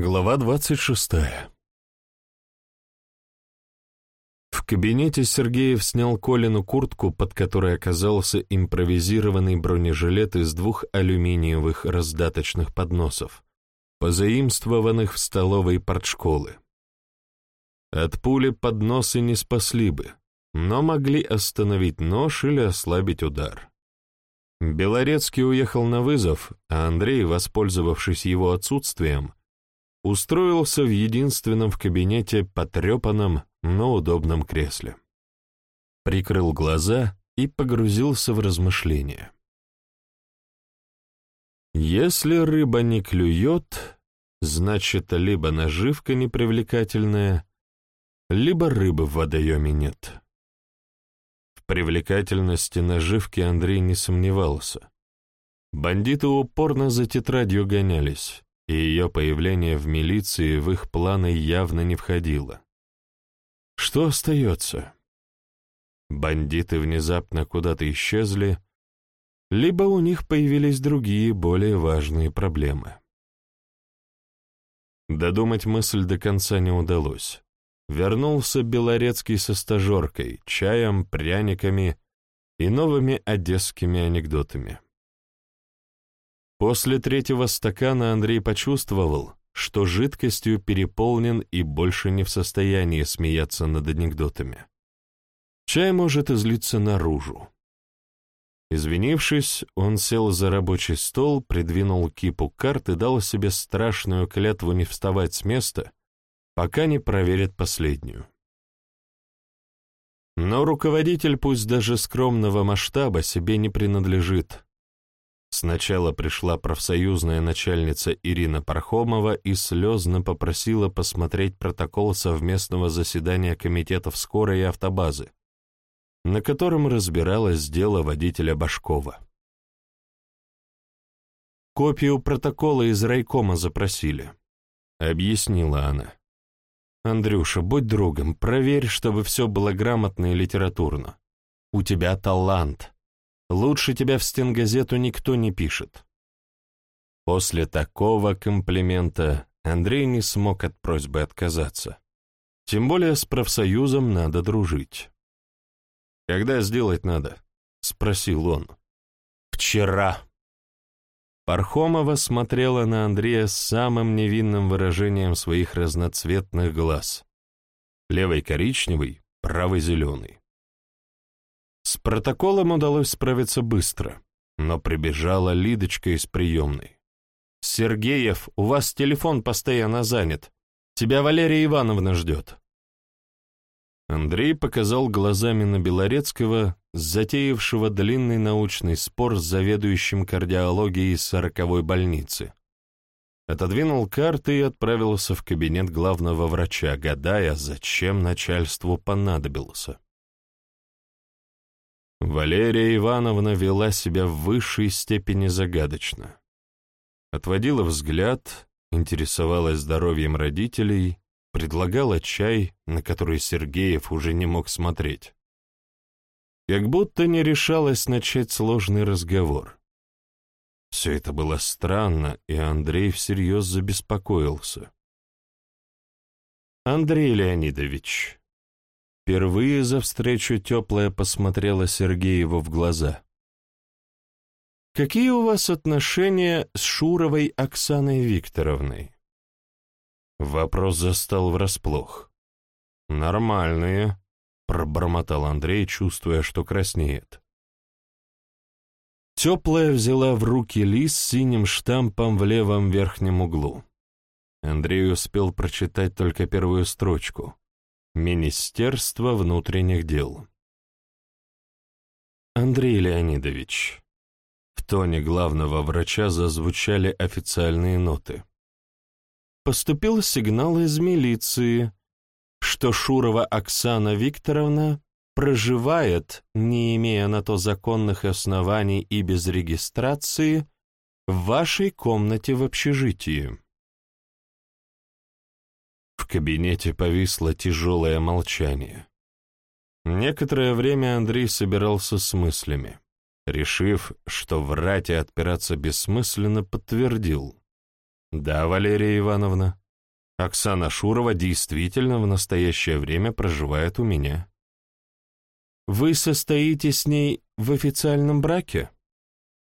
Глава двадцать шестая В кабинете Сергеев снял Колину куртку, под которой оказался импровизированный бронежилет из двух алюминиевых раздаточных подносов, позаимствованных в столовой партшколы. От пули подносы не спасли бы, но могли остановить нож или ослабить удар. Белорецкий уехал на вызов, а Андрей, воспользовавшись его отсутствием, устроился в единственном в кабинете потрепанном, но удобном кресле. Прикрыл глаза и погрузился в размышления. Если рыба не клюет, значит, либо наживка непривлекательная, либо рыбы в водоеме нет. В привлекательности наживки Андрей не сомневался. Бандиты упорно за тетрадью гонялись, и ее появление в милиции в их планы явно не входило. Что остается? Бандиты внезапно куда-то исчезли, либо у них появились другие, более важные проблемы. Додумать мысль до конца не удалось. Вернулся Белорецкий со стажеркой, чаем, пряниками и новыми одесскими анекдотами. После третьего стакана Андрей почувствовал, что жидкостью переполнен и больше не в состоянии смеяться над анекдотами. Чай может излиться наружу. Извинившись, он сел за рабочий стол, придвинул кипу карт и дал себе страшную клятву не вставать с места, пока не проверит последнюю. Но руководитель, пусть даже скромного масштаба, себе не принадлежит. Сначала пришла профсоюзная начальница Ирина Пархомова и слезно попросила посмотреть протокол совместного заседания комитетов скорой и автобазы, на котором разбиралось дело водителя Башкова. «Копию протокола из райкома запросили», — объяснила она. «Андрюша, будь другом, проверь, чтобы все было грамотно и литературно. У тебя талант. Лучше тебя в стенгазету никто не пишет». После такого комплимента Андрей не смог от просьбы отказаться. Тем более с профсоюзом надо дружить. «Когда сделать надо?» — спросил он. «Вчера». Пархомова смотрела на Андрея с самым невинным выражением своих разноцветных глаз. Левый коричневый, правый зеленый. С протоколом удалось справиться быстро, но прибежала Лидочка из приемной. «Сергеев, у вас телефон постоянно занят. Тебя Валерия Ивановна ждет». Андрей показал глазами на Белорецкого, затеявшего длинный научный спор с заведующим кардиологией сороковой больницы. Отодвинул карты и отправился в кабинет главного врача, гадая, зачем начальству понадобился. Валерия Ивановна вела себя в высшей степени загадочно. Отводила взгляд, интересовалась здоровьем родителей, предлагала чай, на который Сергеев уже не мог смотреть. Как будто не решалась начать сложный разговор. Все это было странно, и Андрей всерьез забеспокоился. «Андрей Леонидович», впервые за встречу теплая посмотрела Сергееву в глаза. «Какие у вас отношения с Шуровой Оксаной Викторовной?» Вопрос застал врасплох. «Нормальные», — пробормотал Андрей, чувствуя, что краснеет. Теплая взяла в руки лист с синим штампом в левом верхнем углу. Андрей успел прочитать только первую строчку. «Министерство внутренних дел». «Андрей Леонидович», в тоне главного врача зазвучали официальные ноты поступил сигнал из милиции, что Шурова Оксана Викторовна проживает, не имея на то законных оснований и без регистрации, в вашей комнате в общежитии. В кабинете повисло тяжелое молчание. Некоторое время Андрей собирался с мыслями. Решив, что врать и отпираться бессмысленно, подтвердил. «Да, Валерия Ивановна». Оксана Шурова действительно в настоящее время проживает у меня. Вы состоите с ней в официальном браке?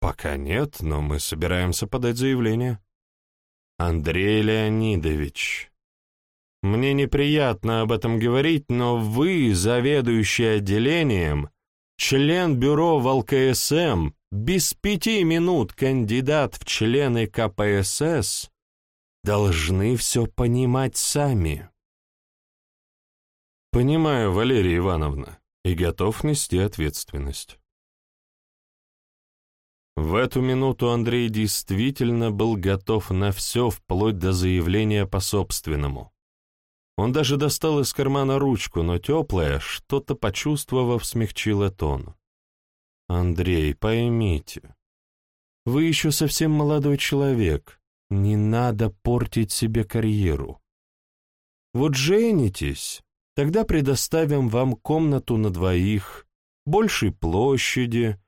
Пока нет, но мы собираемся подать заявление. Андрей Леонидович, мне неприятно об этом говорить, но вы, заведующий отделением, член бюро в без пяти минут кандидат в члены КПСС, должны все понимать сами. Понимаю, Валерия Ивановна, и готов нести ответственность. В эту минуту Андрей действительно был готов на все, вплоть до заявления по собственному. Он даже достал из кармана ручку, но теплая, что-то почувствовав, смягчила тон. «Андрей, поймите, вы еще совсем молодой человек, не надо портить себе карьеру. Вот женитесь, тогда предоставим вам комнату на двоих, большей площади,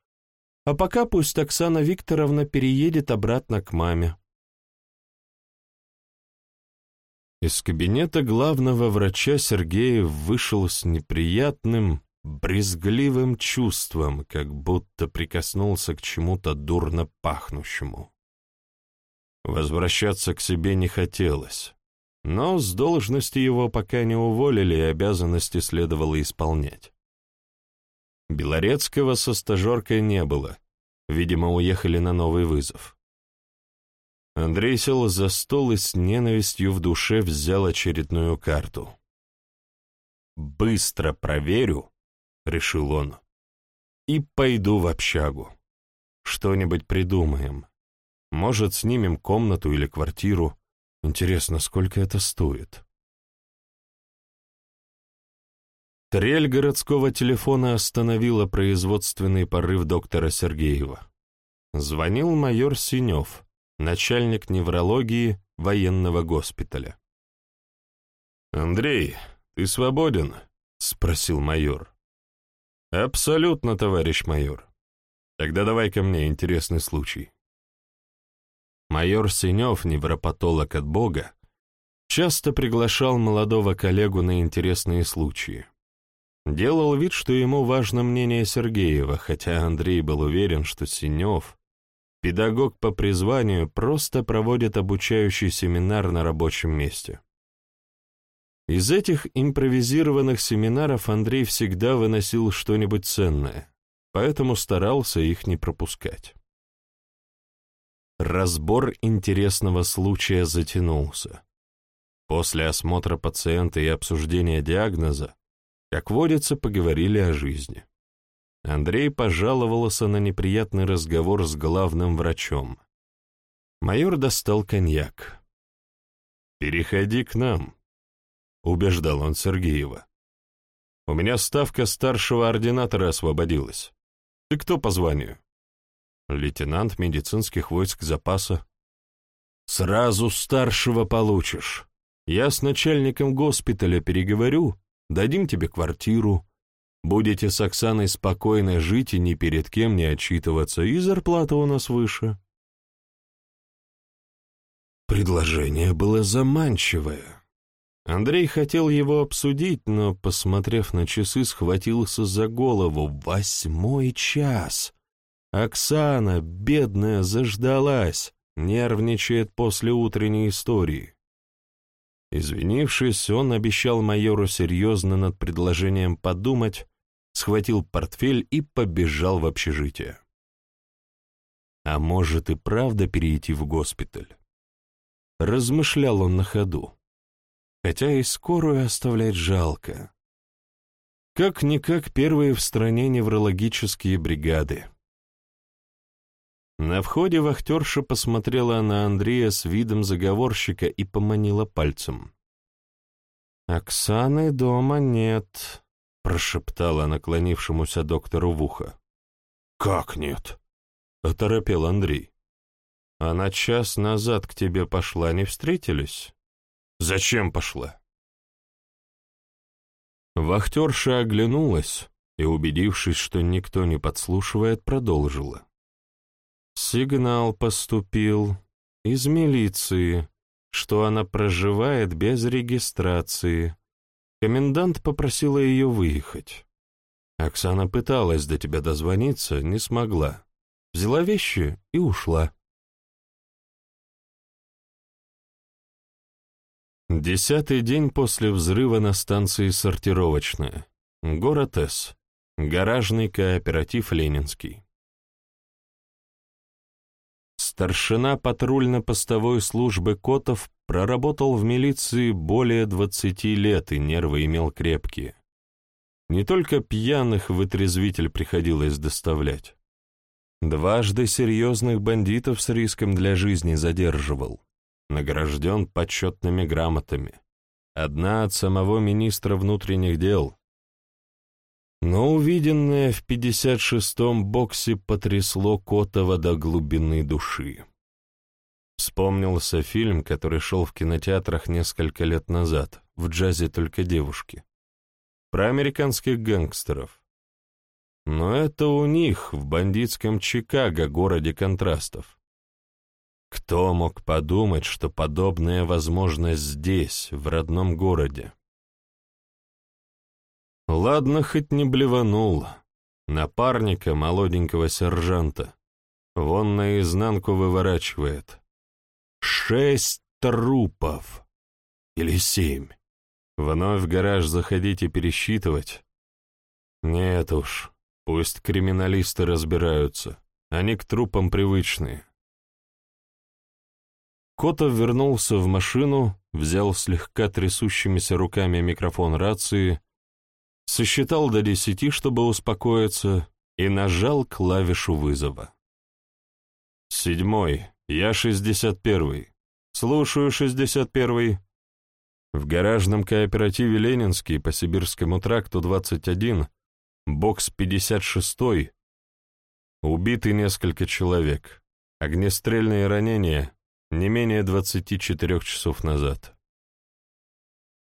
а пока пусть Оксана Викторовна переедет обратно к маме. Из кабинета главного врача Сергеев вышел с неприятным, брезгливым чувством, как будто прикоснулся к чему-то дурно пахнущему. Возвращаться к себе не хотелось, но с должности его пока не уволили, и обязанности следовало исполнять. Белорецкого со стажеркой не было, видимо, уехали на новый вызов. Андрей сел за стол и с ненавистью в душе взял очередную карту. «Быстро проверю», — решил он, — «и пойду в общагу. Что-нибудь придумаем. Может, снимем комнату или квартиру. Интересно, сколько это стоит?» Трель городского телефона остановила производственный порыв доктора Сергеева. Звонил майор Синев, начальник неврологии военного госпиталя. «Андрей, ты свободен?» — спросил майор. «Абсолютно, товарищ майор. Тогда давай ко мне интересный случай». Майор Синев, невропатолог от Бога, часто приглашал молодого коллегу на интересные случаи. Делал вид, что ему важно мнение Сергеева, хотя Андрей был уверен, что Синев, педагог по призванию, просто проводит обучающий семинар на рабочем месте. Из этих импровизированных семинаров Андрей всегда выносил что-нибудь ценное, поэтому старался их не пропускать. Разбор интересного случая затянулся. После осмотра пациента и обсуждения диагноза как водится, поговорили о жизни. Андрей пожаловался на неприятный разговор с главным врачом. Майор достал коньяк. «Переходи к нам», — убеждал он Сергеева. «У меня ставка старшего ординатора освободилась. Ты кто по званию?» «Лейтенант медицинских войск запаса». «Сразу старшего получишь. Я с начальником госпиталя переговорю, Дадим тебе квартиру. Будете с Оксаной спокойно жить и ни перед кем не отчитываться, и зарплата у нас выше». Предложение было заманчивое. Андрей хотел его обсудить, но, посмотрев на часы, схватился за голову. Восьмой час. Оксана, бедная, заждалась, нервничает после утренней истории. Извинившись, он обещал майору серьезно над предложением подумать, схватил портфель и побежал в общежитие. А может и правда перейти в госпиталь? Размышлял он на ходу. Хотя и скорую оставлять жалко. Как-никак первые в стране неврологические бригады. На входе вахтерша посмотрела на Андрея с видом заговорщика и поманила пальцем. «Оксаны дома нет», — прошептала наклонившемуся доктору в ухо. «Как нет?» — оторопел Андрей. «Она час назад к тебе пошла, не встретились?» «Зачем пошла?» Вахтерша оглянулась и, убедившись, что никто не подслушивает, продолжила. Сигнал поступил из милиции, что она проживает без регистрации. Комендант попросила ее выехать. Оксана пыталась до тебя дозвониться, не смогла. Взяла вещи и ушла. Десятый день после взрыва на станции «Сортировочная». Город С. Гаражный кооператив «Ленинский». Старшина патрульно-постовой службы Котов проработал в милиции более двадцати лет и нервы имел крепкие. Не только пьяных вытрезвитель приходилось доставлять. Дважды серьезных бандитов с риском для жизни задерживал. Награжден почетными грамотами. Одна от самого министра внутренних дел. Но увиденное в 56-м боксе потрясло Котова до глубины души. Вспомнился фильм, который шел в кинотеатрах несколько лет назад, в джазе только девушки. Про американских гангстеров. Но это у них, в бандитском Чикаго, городе контрастов. Кто мог подумать, что подобная возможность здесь, в родном городе? Ладно, хоть не блеванул. Напарника, молоденького сержанта. Вон наизнанку выворачивает. Шесть трупов. Или семь. Вновь в гараж заходить и пересчитывать? Нет уж, пусть криминалисты разбираются. Они к трупам привычные. Котов вернулся в машину, взял слегка трясущимися руками микрофон рации, сосчитал до десяти, чтобы успокоиться, и нажал клавишу вызова. «Седьмой, я шестьдесят первый. Слушаю, шестьдесят первый. В гаражном кооперативе «Ленинский» по Сибирскому тракту 21, бокс 56, убиты несколько человек. Огнестрельные ранения не менее 24 часов назад.